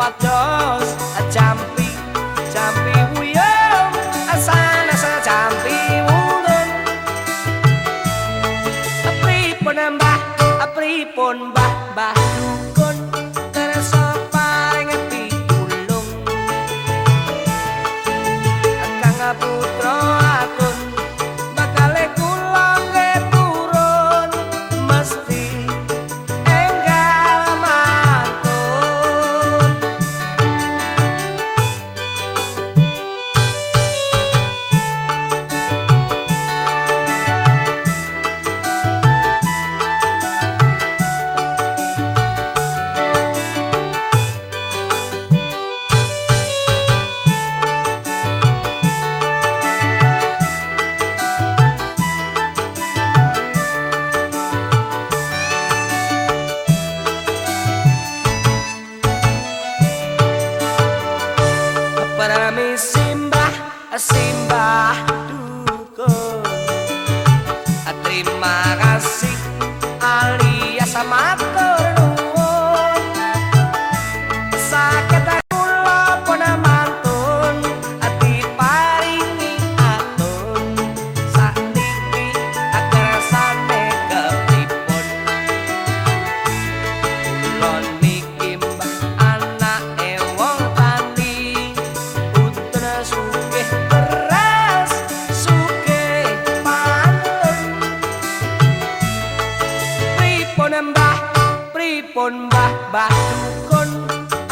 pados jampi jampi wuyung asana sa jampi wulun pripun mbah pripun mbah mbah dukun kersa paring pitulung kang simbah dukun Terima kasih pripun mbah mbah dukun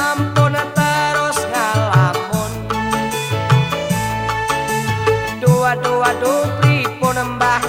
ampun terus ngalamun. Dua dua do pripun mbah